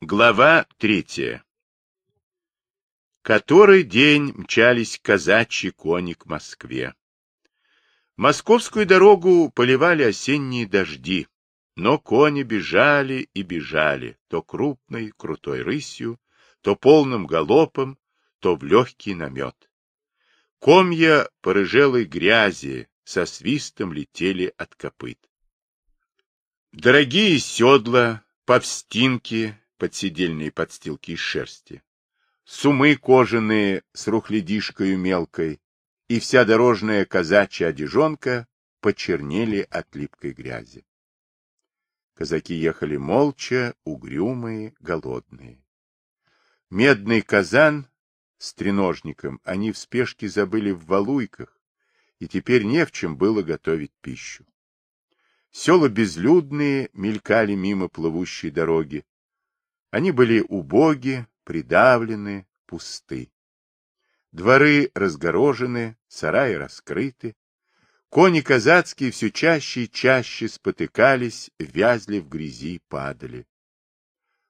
Глава третья. Который день мчались казачьи кони к Москве. Московскую дорогу поливали осенние дожди, но кони бежали и бежали, то крупной, крутой рысью, то полным галопом, то в легкий намет. Комья порыжелой грязи со свистом летели от копыт. Дорогие седла, повстинки, подседельные подстилки из шерсти, сумы кожаные с рухлядишкою мелкой и вся дорожная казачья одежонка почернели от липкой грязи. Казаки ехали молча, угрюмые, голодные. Медный казан с треножником они в спешке забыли в валуйках, и теперь не в чем было готовить пищу. Села безлюдные мелькали мимо плывущей дороги. Они были убоги, придавлены, пусты. Дворы разгорожены, сараи раскрыты. Кони казацкие все чаще и чаще спотыкались, вязли в грязи, падали.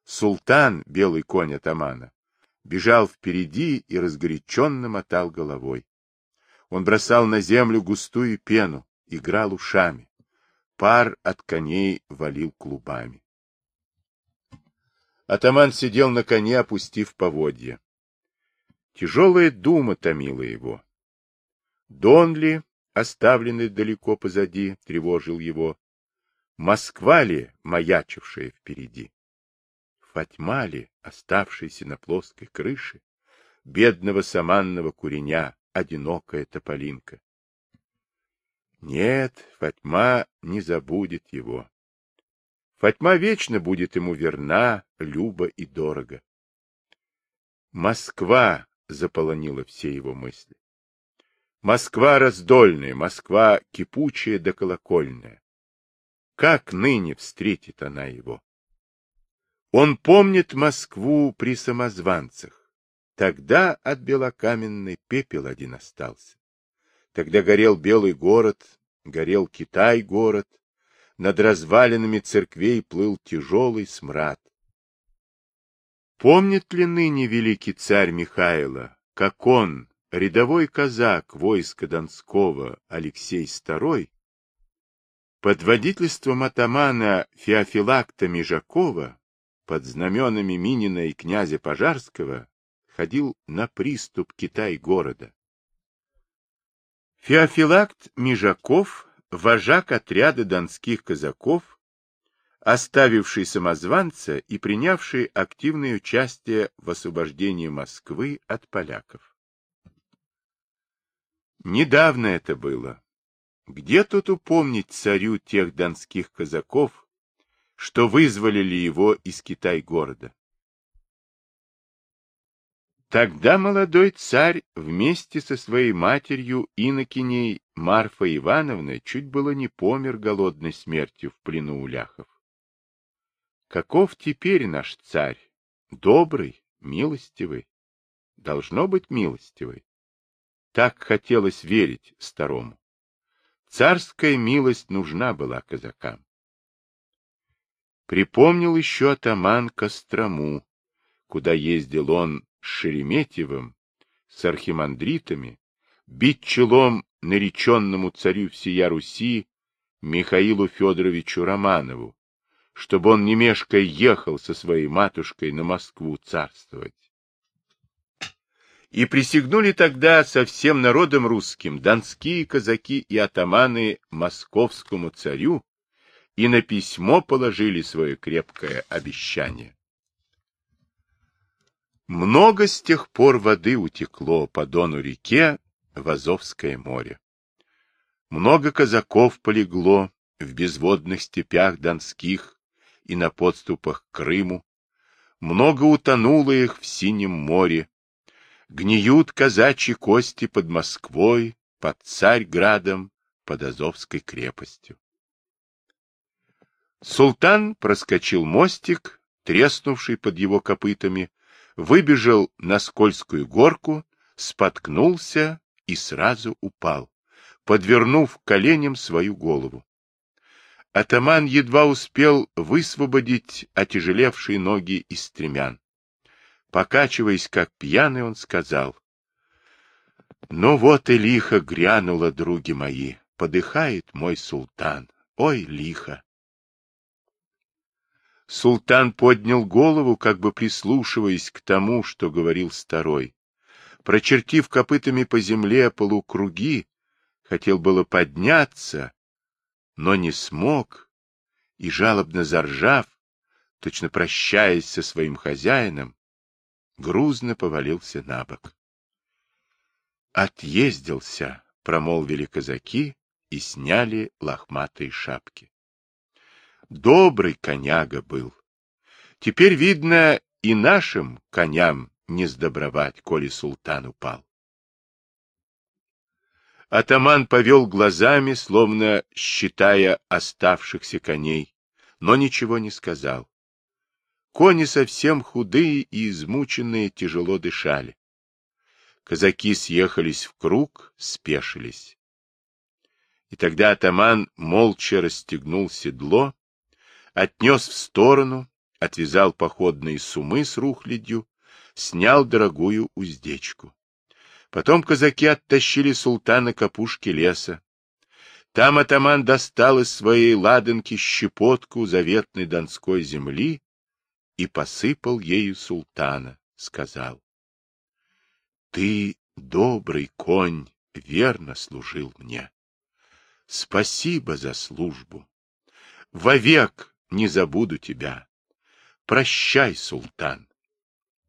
Султан, белый конь атамана, бежал впереди и разгоряченно мотал головой. Он бросал на землю густую пену, играл ушами. Пар от коней валил клубами. Атаман сидел на коне, опустив поводья. Тяжелая дума томила его. Дон оставленный далеко позади, тревожил его? Москва ли, маячившая впереди? Фатьма ли, оставшаяся на плоской крыше? Бедного саманного куреня, одинокая тополинка. Нет, Фатьма не забудет его. Фатьма вечно будет ему верна, люба и дорого. Москва заполонила все его мысли. Москва раздольная, Москва кипучая да колокольная. Как ныне встретит она его? Он помнит Москву при самозванцах. Тогда от белокаменной пепел один остался. Тогда горел белый город, горел Китай-город, над развалинами церквей плыл тяжелый смрад. Помнит ли ныне великий царь Михайло, как он, рядовой казак войска Донского Алексей II, под водительством атамана Феофилакта Межакова, под знаменами Минина и князя Пожарского, ходил на приступ Китай-города. Феофилакт Межаков, вожак отряда донских казаков, оставивший самозванца и принявший активное участие в освобождении Москвы от поляков. Недавно это было. Где тут упомнить царю тех донских казаков, что вызволили его из Китай-города? Тогда молодой царь вместе со своей матерью инокиней Марфой Ивановной чуть было не помер голодной смертью в плену у ляхов. Каков теперь наш царь? Добрый, милостивый? Должно быть милостивый. Так хотелось верить старому. Царская милость нужна была казакам. Припомнил еще атаман Кострому, куда ездил он с Шереметьевым, с архимандритами, бить челом нареченному царю всея Руси Михаилу Федоровичу Романову, чтобы он, не мешкая, ехал со своей матушкой на Москву царствовать. И присягнули тогда со всем народом русским донские казаки и атаманы московскому царю и на письмо положили свое крепкое обещание. Много с тех пор воды утекло по дону реке в Азовское море. Много казаков полегло в безводных степях донских и на подступах к Крыму. Много утонуло их в синем море. Гниют казачьи кости под Москвой, под Царьградом, под Азовской крепостью. Султан проскочил мостик, треснувший под его копытами, выбежал на скользкую горку, споткнулся и сразу упал, подвернув коленям свою голову. Атаман едва успел высвободить отяжелевшие ноги из стремян. Покачиваясь, как пьяный, он сказал. — Ну вот и лихо грянуло, други мои, подыхает мой султан. Ой, лихо! Султан поднял голову, как бы прислушиваясь к тому, что говорил старой. Прочертив копытами по земле полукруги, хотел было подняться, но не смог, и, жалобно заржав, точно прощаясь со своим хозяином, грузно повалился на бок. «Отъездился», — промолвили казаки и сняли лохматые шапки. Добрый коняга был. Теперь, видно, и нашим коням не сдобровать, коли султан упал. Атаман повел глазами, словно считая оставшихся коней, но ничего не сказал. Кони совсем худые и измученные тяжело дышали. Казаки съехались в круг, спешились. И тогда атаман молча расстегнул седло, отнес в сторону, отвязал походные сумы с рухлядью, снял дорогую уздечку. Потом казаки оттащили султана к опушке леса. Там атаман достал из своей ладанки щепотку заветной донской земли и посыпал ею султана, сказал. — Ты, добрый конь, верно служил мне. Спасибо за службу. Вовек не забуду тебя. Прощай, султан.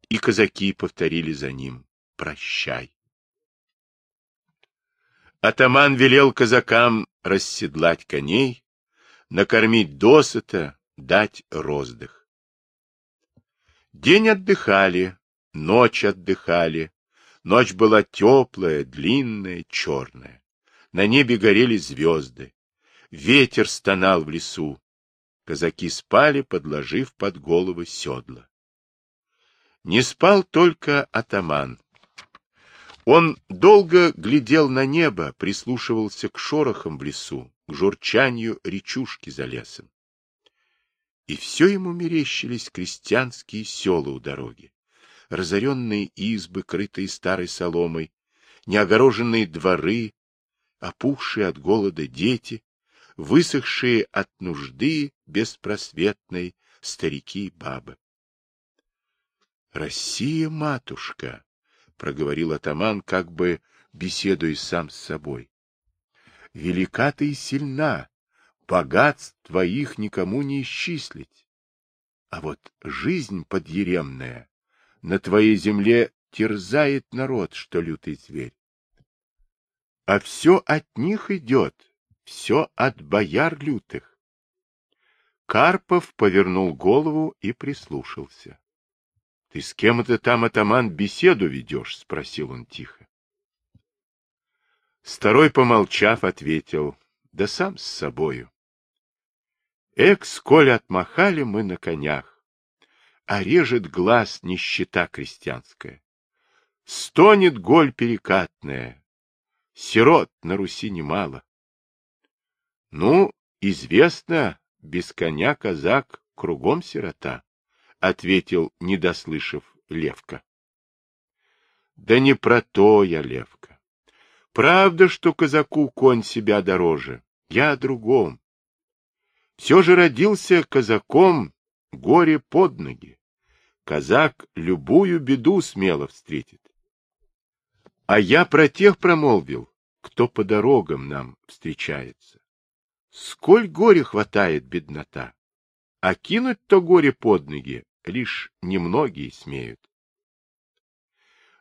И казаки повторили за ним. Прощай. Атаман велел казакам расседлать коней, накормить досыта, дать роздых. День отдыхали, ночь отдыхали. Ночь была теплая, длинная, черная. На небе горели звезды. Ветер стонал в лесу. Казаки спали, подложив под головы седла. Не спал только атаман. Он долго глядел на небо, прислушивался к шорохам в лесу, к журчанию речушки за лесом. И все ему мерещились крестьянские села у дороги, разоренные избы, крытые старой соломой, неогороженные дворы, опухшие от голода дети, высохшие от нужды беспросветной старики и бабы. Россия, матушка, проговорил атаман, как бы беседуя сам с собой. Велика ты и сильна, богатств твоих никому не исчислить. А вот жизнь подъеремная на твоей земле терзает народ, что лютый зверь. А все от них идет, все от бояр лютых. Карпов повернул голову и прислушался. — Ты с кем это там, атаман, беседу ведешь? — спросил он тихо. Старой, помолчав, ответил, — да сам с собою. Эк, сколь отмахали мы на конях, а режет глаз нищета крестьянская. Стонет голь перекатная, сирот на Руси немало. Ну, известно, без коня казак кругом сирота. — ответил, не дослышав, Левка. — Да не про то я, Левка. Правда, что казаку конь себя дороже. Я о другом. Все же родился казаком горе под ноги. Казак любую беду смело встретит. А я про тех промолвил, кто по дорогам нам встречается. Сколь горе хватает беднота, а кинуть то горе под ноги лишь немногие смеют.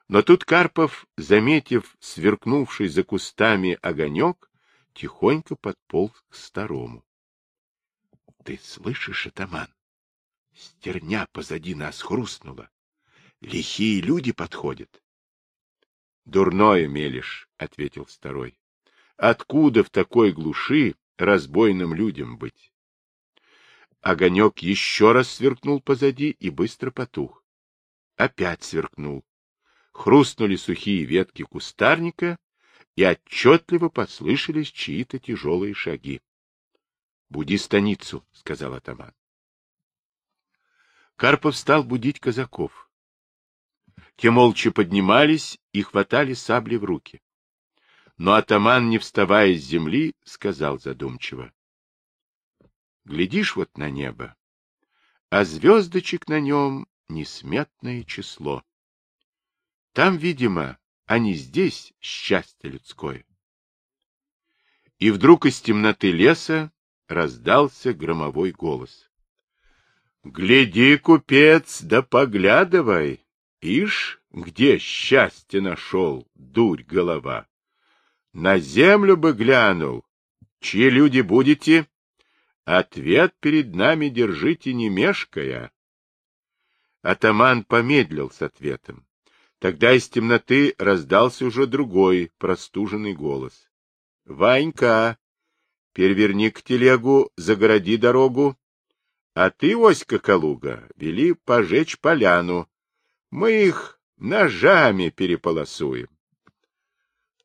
Но тут Карпов, заметив сверкнувший за кустами огонек, тихонько подполз к старому. — Ты слышишь, атаман? Стерня позади нас хрустнула. Лихие люди подходят. — Дурное мелешь, — ответил старой. — Откуда в такой глуши разбойным людям быть? Огонек еще раз сверкнул позади и быстро потух. Опять сверкнул. Хрустнули сухие ветки кустарника, и отчетливо послышались чьи-то тяжелые шаги. — Буди станицу, — сказал атаман. Карпов стал будить казаков. Те молча поднимались и хватали сабли в руки. Но атаман, не вставая с земли, сказал задумчиво. — Глядишь вот на небо, а звездочек на нем несметное число. Там, видимо, а не здесь счастье людское. И вдруг из темноты леса раздался громовой голос. — Гляди, купец, да поглядывай, ишь, где счастье нашел, дурь голова. На землю бы глянул. Чьи люди будете? Ответ перед нами держите не мешкая. Атаман помедлил с ответом. Тогда из темноты раздался уже другой простуженный голос. — Ванька, переверни к телегу, загороди дорогу. А ты, Оська Калуга, вели пожечь поляну. Мы их ножами переполосуем. —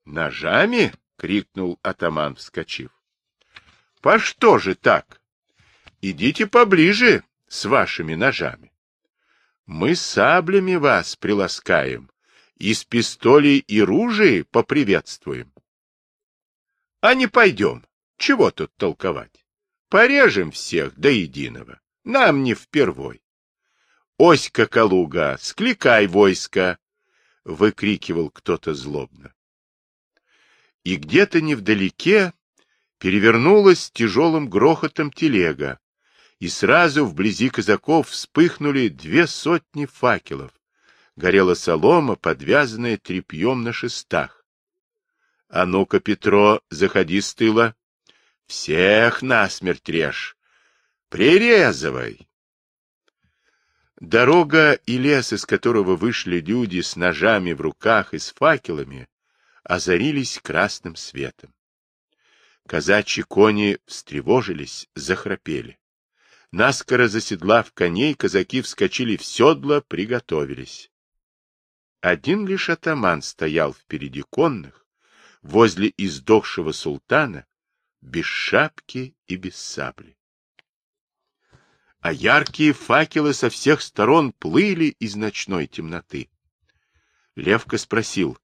Ножами? — крикнул атаман, вскочив. — По что же так? Идите поближе с вашими ножами. Мы саблями вас приласкаем, из пистолей и ружей поприветствуем. А не пойдем, чего тут толковать? Порежем всех до единого, нам не впервой. Оська Калуга, скликай войско! — выкрикивал кто-то злобно. И где-то невдалеке перевернулась тяжелым грохотом телега, и сразу вблизи казаков вспыхнули две сотни факелов. Горела солома, подвязанная тряпьем на шестах. — А ну-ка, Петро, заходи с тыла. Всех насмерть режь. Прирезывай. Дорога и лес, из которого вышли люди с ножами в руках и с факелами, озарились красным светом. Казачьи кони встревожились, захрапели. Наскоро заседлав коней, казаки вскочили в седло, приготовились. Один лишь атаман стоял впереди конных, возле издохшего султана, без шапки и без сабли. А яркие факелы со всех сторон плыли из ночной темноты. Левка спросил, —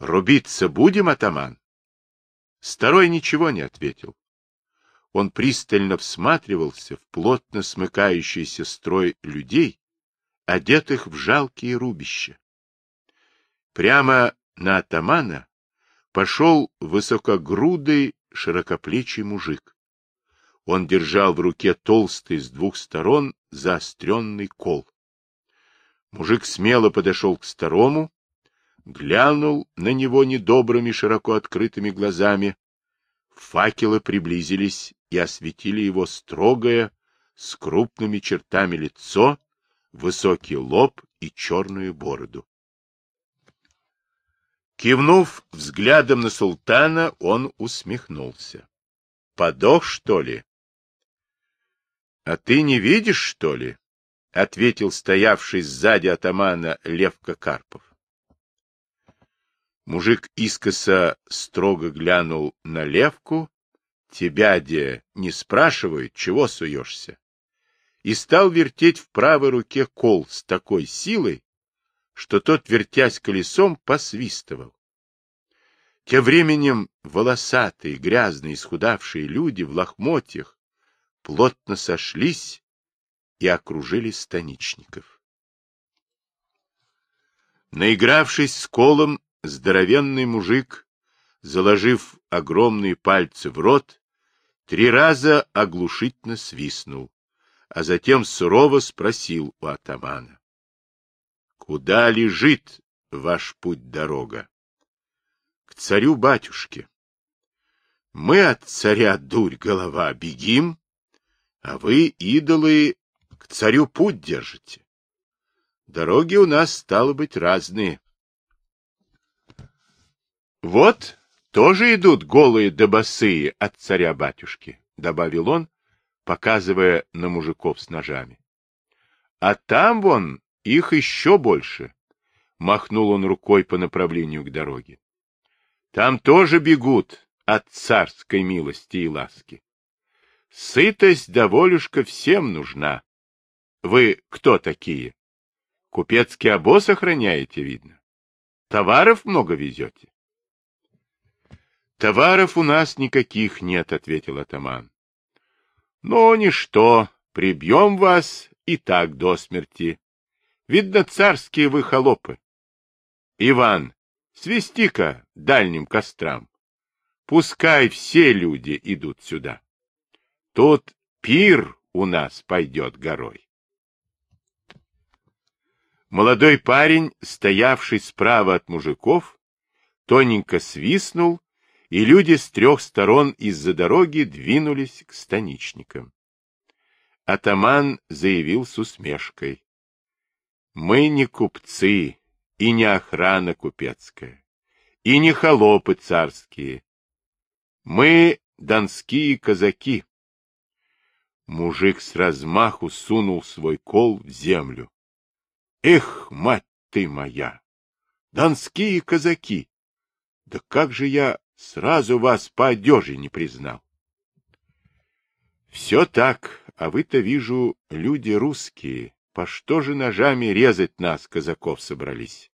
Рубиться будем, атаман? Старой ничего не ответил. Он пристально всматривался в плотно смыкающийся строй людей, одетых в жалкие рубища. Прямо на атамана пошел высокогрудый широкоплечий мужик. Он держал в руке толстый с двух сторон заостренный кол. Мужик смело подошел к старому, глянул на него недобрыми широко открытыми глазами. Факелы приблизились и осветили его строгое, с крупными чертами лицо, высокий лоб и черную бороду. Кивнув взглядом на султана, он усмехнулся. — Подох, что ли? — А ты не видишь, что ли? — ответил стоявший сзади атамана Левка Карпов. Мужик искоса строго глянул на Левку Тебя, де, не спрашивают, чего суешься? И стал вертеть в правой руке кол с такой силой, что тот, вертясь колесом, посвистывал. Тем временем волосатые, грязные, исхудавшие люди в лохмотьях плотно сошлись и окружили станичников. Наигравшись с колом, здоровенный мужик, заложив огромные пальцы в рот, Три раза оглушительно свистнул, а затем сурово спросил у атамана. — Куда лежит ваш путь-дорога? — К царю-батюшке. — Мы от царя, дурь голова, бегим, а вы, идолы, к царю путь держите. Дороги у нас, стало быть, разные. — Вот тоже идут голые да босые от царя-батюшки, — добавил он, показывая на мужиков с ножами. — А там вон их еще больше, — махнул он рукой по направлению к дороге. — Там тоже бегут от царской милости и ласки. Сытость да волюшка всем нужна. Вы кто такие? Купецкий обоз охраняете, видно. Товаров много везете. Товаров у нас никаких нет, ответил атаман. Но ничто, прибьем вас и так до смерти. Видно, царские вы холопы. Иван, свести-ка дальним кострам. Пускай все люди идут сюда. Тут пир у нас пойдет горой. Молодой парень, стоявший справа от мужиков, тоненько свистнул, и люди с трех сторон из-за дороги двинулись к станичникам. Атаман заявил с усмешкой. — Мы не купцы и не охрана купецкая, и не холопы царские. Мы донские казаки. Мужик с размаху сунул свой кол в землю. Эх, мать ты моя! Донские казаки! Да как же я сразу вас по одежде не признал? Все так, а вы-то, вижу, люди русские. По что же ножами резать нас, казаков, собрались?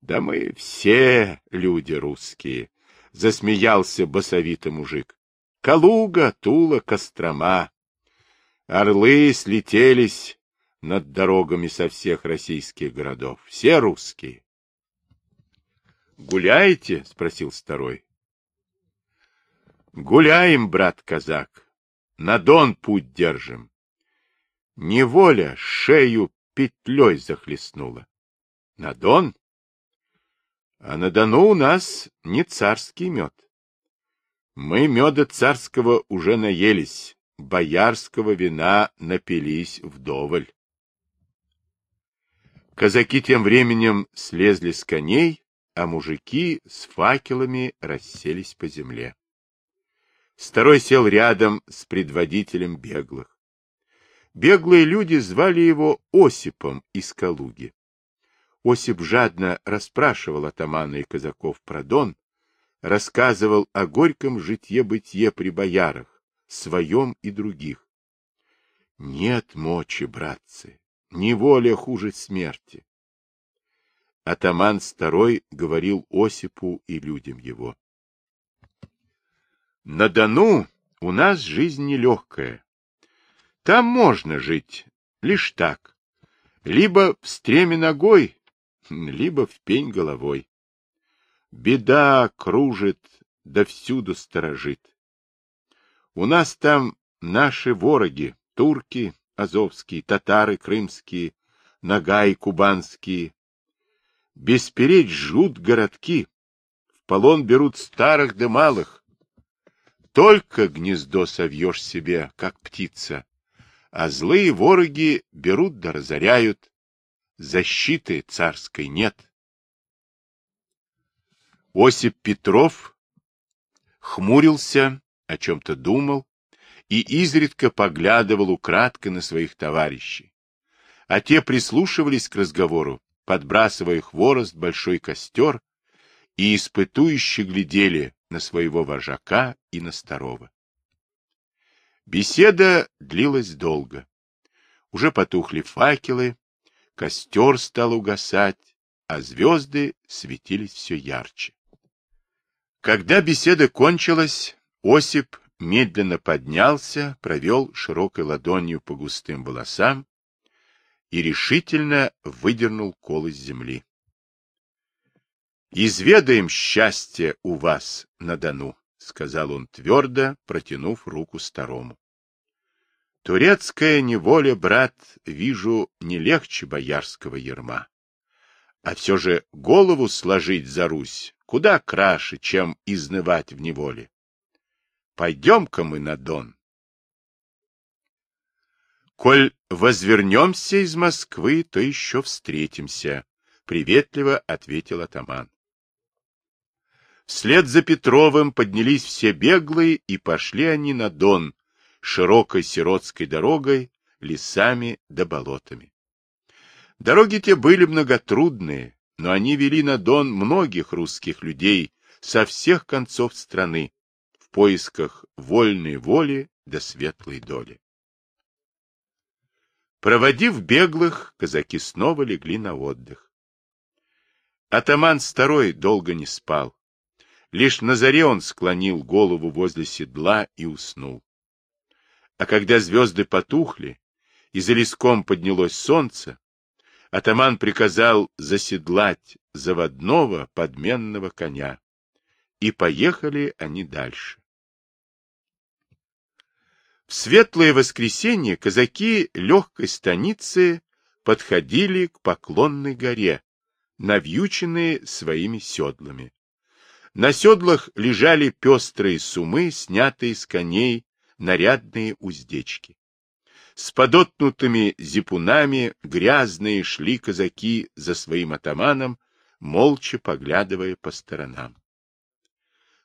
Да мы все люди русские, — засмеялся басовитый мужик. Калуга, Тула, Кострома. Орлы слетелись, над дорогами со всех российских городов. Все русские. «Гуляете?» — спросил старой. «Гуляем, брат казак. На Дон путь держим. Неволя шею петлей захлестнула. На Дон? А на Дону у нас не царский мед. Мы меда царского уже наелись, боярского вина напились вдоволь. Казаки тем временем слезли с коней, а мужики с факелами расселись по земле. Старой сел рядом с предводителем беглых. Беглые люди звали его Осипом из Калуги. Осип жадно расспрашивал атамана и казаков про Дон, рассказывал о горьком житье-бытие при боярах, своем и других. Нет мочи, братцы, неволя хуже смерти. Атаман Старой говорил Осипу и людям его. На Дону у нас жизнь нелегкая. Там можно жить лишь так. Либо в стреме ногой, либо в пень головой. Беда кружит, да всюду сторожит. У нас там наши вороги, турки, азовские, татары крымские, нагай кубанские. Бесперечь жгут городки, в полон берут старых да малых. Только гнездо совьешь себе, как птица, а злые вороги берут да разоряют. Защиты царской нет. Осип Петров хмурился, о чем-то думал, и изредка поглядывал украдко на своих товарищей. А те прислушивались к разговору, подбрасывая хворост большой костер, и испытующе глядели на своего вожака и на старого. Беседа длилась долго. Уже потухли факелы, костер стал угасать, а звезды светились все ярче. Когда беседа кончилась, Осип медленно поднялся, провел широкой ладонью по густым волосам и решительно выдернул кол из земли. «Изведаем счастье у вас на Дону», — сказал он твердо, протянув руку старому. «Турецкая неволя, брат, вижу, не легче боярского ерма. А все же голову сложить за Русь куда краше, чем изнывать в неволе. Пойдем-ка мы на Дон. Коль возвернемся из Москвы, то еще встретимся, — приветливо ответил атаман. Вслед за Петровым поднялись все беглые, и пошли они на Дон, широкой сиротской дорогой, лесами да болотами. Дороги те были многотрудные, но они вели на Дон многих русских людей со всех концов страны, в поисках вольной воли до светлой доли. Проводив беглых, казаки снова легли на отдых. Атаман старой долго не спал. Лишь на заре он склонил голову возле седла и уснул. А когда звезды потухли, и за леском поднялось солнце, атаман приказал заседлать заводного подменного коня. И поехали они дальше. В светлое воскресенье казаки легкой станицы подходили к Поклонной горе, навьюченные своими седлами. На седлах лежали пестрые сумы, снятые с коней, нарядные уздечки. С подотнутыми зипунами грязные шли казаки за своим атаманом, молча поглядывая по сторонам.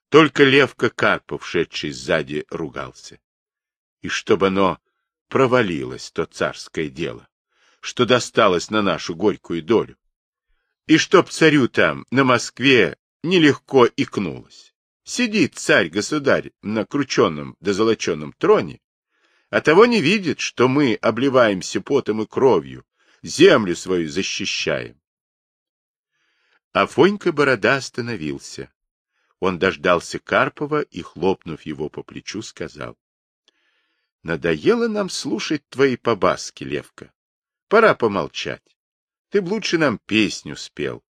Только Левка Карпов, шедший сзади, ругался и чтобы оно провалилось, то царское дело, что досталось на нашу горькую долю, и чтоб царю там, на Москве, нелегко икнулось. Сидит царь-государь на крученном да золоченном троне, а того не видит, что мы обливаемся потом и кровью, землю свою защищаем. Афонька Борода остановился. Он дождался Карпова и, хлопнув его по плечу, сказал. Надоело нам слушать твои побаски, Левка. Пора помолчать. Ты б лучше нам песню спел.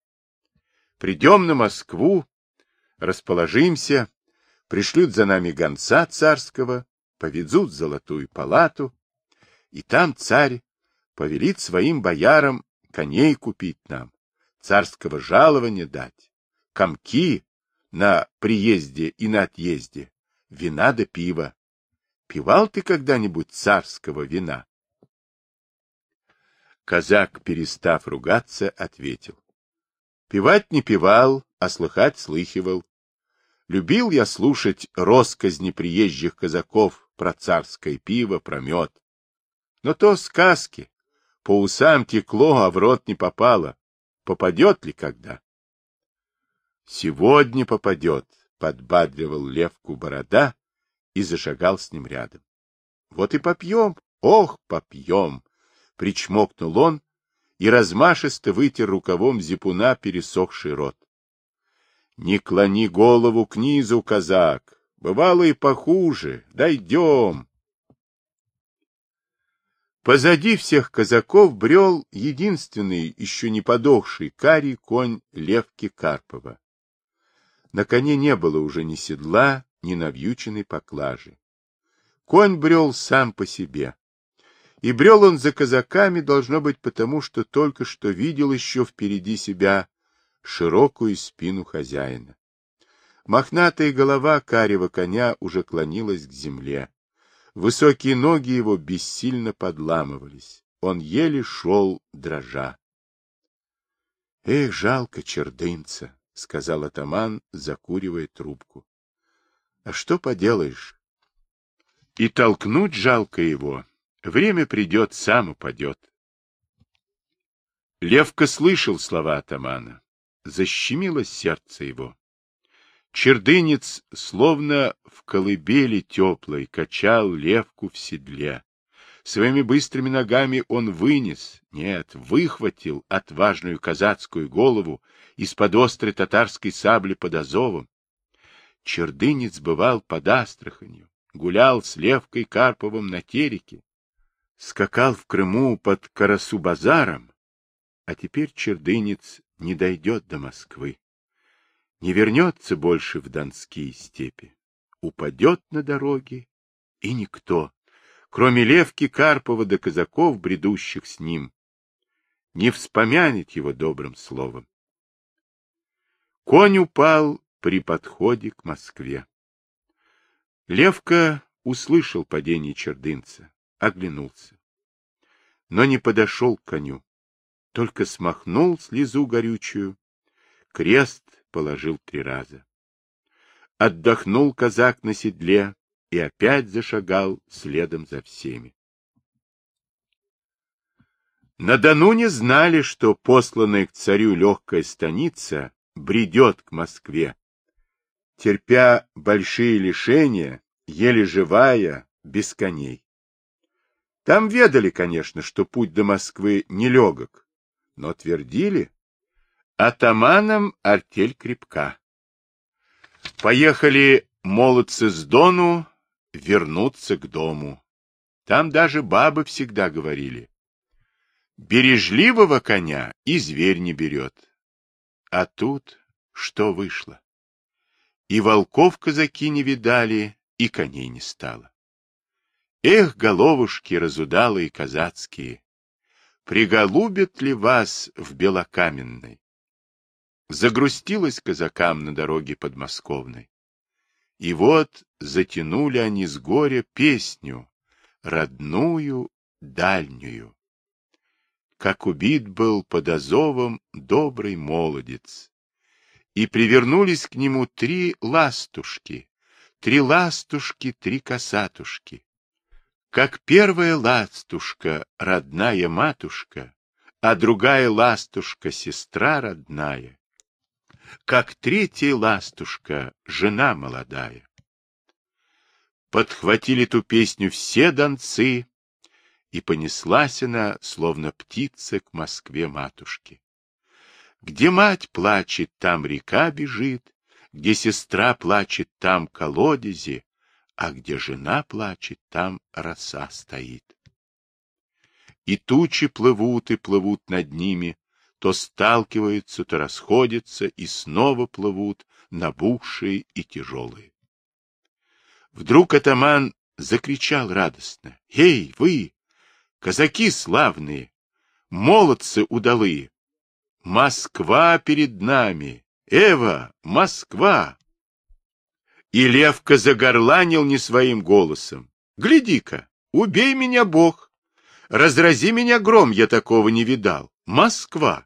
Придем на Москву, расположимся, пришлют за нами гонца царского, поведут золотую палату, и там царь повелит своим боярам коней купить нам, царского жалования дать, комки на приезде и на отъезде, вина да пива. Пивал ты когда-нибудь царского вина? Казак, перестав ругаться, ответил. Пивать не пивал, а слыхать слыхивал. Любил я слушать росказни приезжих казаков про царское пиво, про мед. Но то сказки. По усам текло, а в рот не попало. Попадет ли когда? Сегодня попадет, подбадривал Левку борода и зашагал с ним рядом. — Вот и попьем, ох, попьем! — причмокнул он и размашисто вытер рукавом зипуна пересохший рот. — Не клони голову к низу, казак, бывало и похуже, дойдем. Позади всех казаков брел единственный, еще не подохший, карий конь Левки Карпова. На коне не было уже ни седла, ни навьюченной поклажи. Конь брел сам по себе. И брел он за казаками, должно быть, потому что только что видел еще впереди себя широкую спину хозяина. Мохнатая голова карего коня уже клонилась к земле. Высокие ноги его бессильно подламывались. Он еле шел, дрожа. — Эх, жалко чердынца, — сказал атаман, закуривая трубку. А что поделаешь? И толкнуть жалко его. Время придет, сам упадет. Левка слышал слова атамана. Защемило сердце его. Чердынец, словно в колыбели теплой, качал левку в седле. Своими быстрыми ногами он вынес, нет, выхватил отважную казацкую голову из-под острой татарской сабли под Азовом, Чердынец бывал под Астраханью, гулял с Левкой Карповым на Тереке, скакал в Крыму под Карасу-базаром, а теперь Чердынец не дойдет до Москвы, не вернется больше в Донские степи, упадет на дороге, и никто, кроме Левки Карпова да казаков, бредущих с ним, не вспомянет его добрым словом. Конь упал при подходе к Москве. Левка услышал падение чердынца, оглянулся. Но не подошел к коню, только смахнул слезу горючую, крест положил три раза. Отдохнул казак на седле и опять зашагал следом за всеми. На Дону не знали, что посланная к царю легкая станица бредет к Москве, терпя большие лишения, еле живая, без коней. Там ведали, конечно, что путь до Москвы нелегок, но твердили, атаманам артель крепка. Поехали молодцы с Дону вернуться к дому. Там даже бабы всегда говорили, бережливого коня и зверь не берет. А тут что вышло? И волков казаки не видали, и коней не стало. Эх, головушки разудалые казацкие, приголубят ли вас в белокаменной? Загрустилось казакам на дороге подмосковной. И вот затянули они с горя песню, родную, дальнюю. Как убит был под Азовом добрый молодец. И привернулись к нему три ластушки, три ластушки, три косатушки. Как первая ластушка, родная матушка, а другая ластушка, сестра родная, как третья ластушка, жена молодая. Подхватили ту песню все донцы, и понеслась она, словно птица, к Москве матушке. Где мать плачет, там река бежит, где сестра плачет, там колодези, а где жена плачет, там роса стоит. И тучи плывут и плывут над ними, то сталкиваются, то расходятся и снова плывут, набухшие и тяжелые. Вдруг атаман закричал радостно. — Эй, вы, казаки славные, молодцы удалые! Москва перед нами! Эва, Москва! И Левка загорланил не своим голосом. Гляди-ка, убей меня, Бог! Разрази меня гром, я такого не видал. Москва!